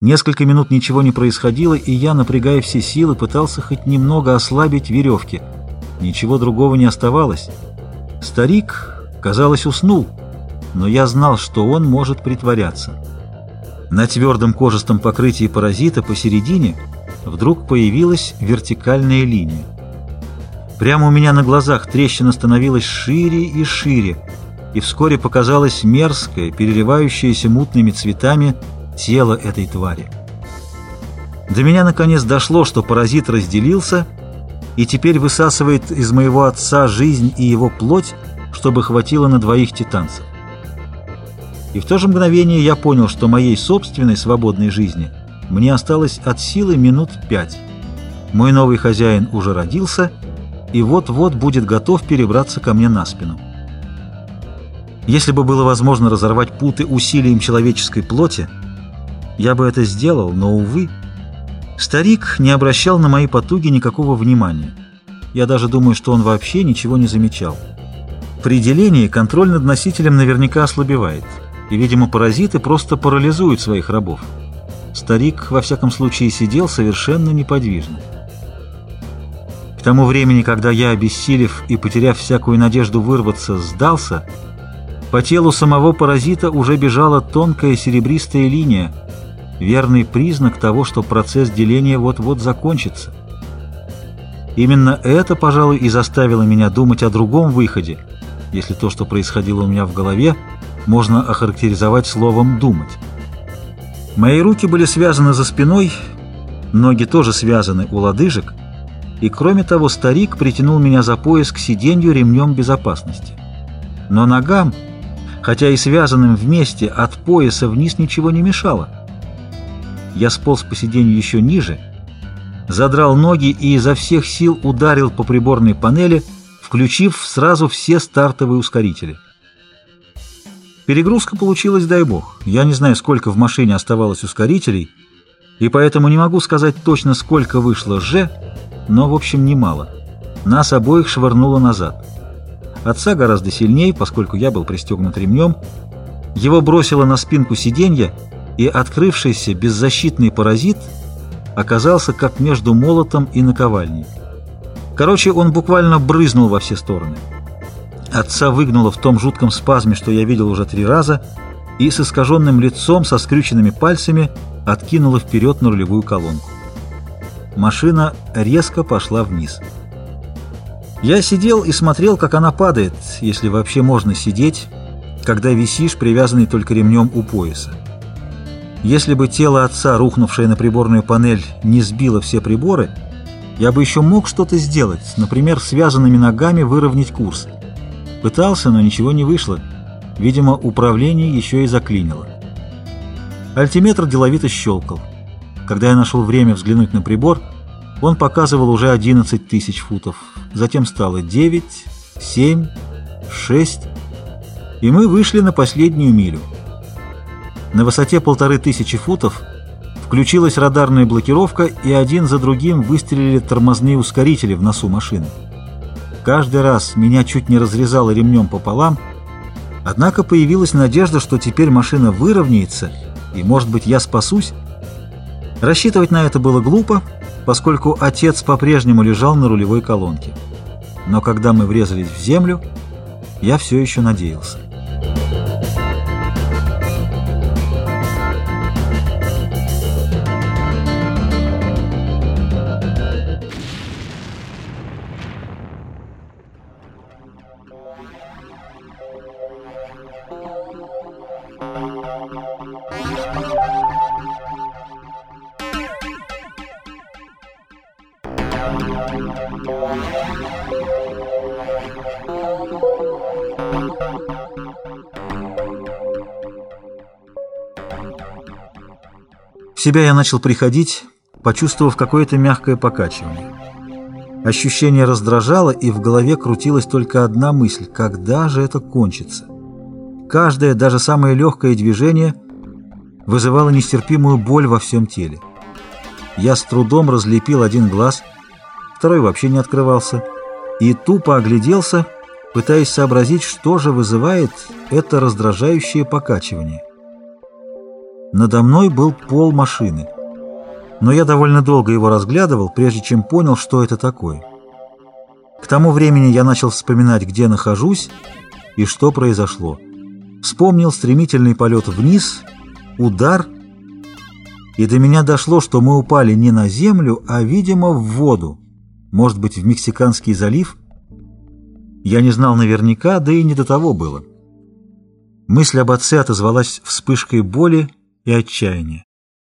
Несколько минут ничего не происходило, и я, напрягая все силы, пытался хоть немного ослабить веревки. Ничего другого не оставалось. Старик, казалось, уснул, но я знал, что он может притворяться. На твердом кожистом покрытии паразита посередине вдруг появилась вертикальная линия. Прямо у меня на глазах трещина становилась шире и шире, и вскоре показалось мерзкое, переливающееся мутными цветами, тело этой твари. До меня наконец дошло, что паразит разделился и теперь высасывает из моего отца жизнь и его плоть, чтобы хватило на двоих титанцев. И в то же мгновение я понял, что моей собственной свободной жизни мне осталось от силы минут пять. Мой новый хозяин уже родился и вот-вот будет готов перебраться ко мне на спину. Если бы было возможно разорвать путы усилием человеческой плоти, я бы это сделал, но, увы, старик не обращал на мои потуги никакого внимания. Я даже думаю, что он вообще ничего не замечал. При делении контроль над носителем наверняка ослабевает, и, видимо, паразиты просто парализуют своих рабов. Старик, во всяком случае, сидел совершенно неподвижно. К тому времени, когда я, обессилев и потеряв всякую надежду вырваться, сдался, по телу самого паразита уже бежала тонкая серебристая линия, верный признак того, что процесс деления вот-вот закончится. Именно это, пожалуй, и заставило меня думать о другом выходе, если то, что происходило у меня в голове, можно охарактеризовать словом «думать». Мои руки были связаны за спиной, ноги тоже связаны у лодыжек, и, кроме того, старик притянул меня за пояс к сиденью ремнем безопасности. Но ногам, хотя и связанным вместе, от пояса вниз ничего не мешало. Я сполз по сиденью еще ниже, задрал ноги и изо всех сил ударил по приборной панели, включив сразу все стартовые ускорители. Перегрузка получилась, дай бог. Я не знаю, сколько в машине оставалось ускорителей, и поэтому не могу сказать точно, сколько вышло «Ж», но, в общем, немало. Нас обоих швырнуло назад. Отца гораздо сильнее, поскольку я был пристегнут ремнем. Его бросило на спинку сиденья, и открывшийся беззащитный паразит оказался как между молотом и наковальней. Короче, он буквально брызнул во все стороны. Отца выгнуло в том жутком спазме, что я видел уже три раза, и с искаженным лицом, со скрюченными пальцами откинуло вперед на рулевую колонку. Машина резко пошла вниз. Я сидел и смотрел, как она падает, если вообще можно сидеть, когда висишь, привязанный только ремнем у пояса. Если бы тело отца, рухнувшее на приборную панель, не сбило все приборы, я бы еще мог что-то сделать, например, связанными ногами выровнять курс. Пытался, но ничего не вышло. Видимо, управление еще и заклинило. Альтиметр деловито щелкал. Когда я нашел время взглянуть на прибор, он показывал уже 11 тысяч футов. Затем стало 9, 7, 6, и мы вышли на последнюю милю. На высоте полторы тысячи футов включилась радарная блокировка, и один за другим выстрелили тормозные ускорители в носу машины. Каждый раз меня чуть не разрезало ремнем пополам, однако появилась надежда, что теперь машина выровняется, и, может быть, я спасусь. Рассчитывать на это было глупо, поскольку отец по-прежнему лежал на рулевой колонке. Но когда мы врезались в землю, я все еще надеялся. В себя я начал приходить, почувствовав какое-то мягкое покачивание. Ощущение раздражало, и в голове крутилась только одна мысль – когда же это кончится? Каждое, даже самое легкое движение вызывало нестерпимую боль во всем теле. Я с трудом разлепил один глаз, второй вообще не открывался, и тупо огляделся, пытаясь сообразить, что же вызывает это раздражающее покачивание. Надо мной был пол машины. Но я довольно долго его разглядывал, прежде чем понял, что это такое. К тому времени я начал вспоминать, где нахожусь и что произошло. Вспомнил стремительный полет вниз, удар, и до меня дошло, что мы упали не на землю, а, видимо, в воду, может быть, в Мексиканский залив. Я не знал наверняка, да и не до того было. Мысль об отце отозвалась вспышкой боли и отчаяния.